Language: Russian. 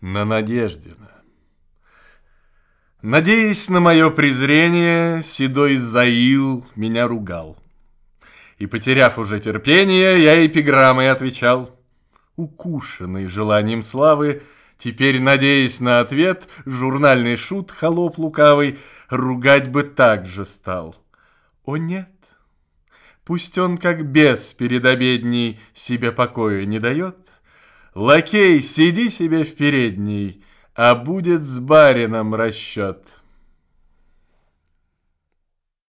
на Надеждина. Надеясь на мое презрение, седой Заил меня ругал. И, потеряв уже терпение, я эпиграммой отвечал. Укушенный желанием славы, теперь, надеясь на ответ, журнальный шут, холоп лукавый, ругать бы так же стал. О нет, пусть он как бес перед обедней себе покоя не дает, Лакей, сиди себе в передней, а будет с барином расчет.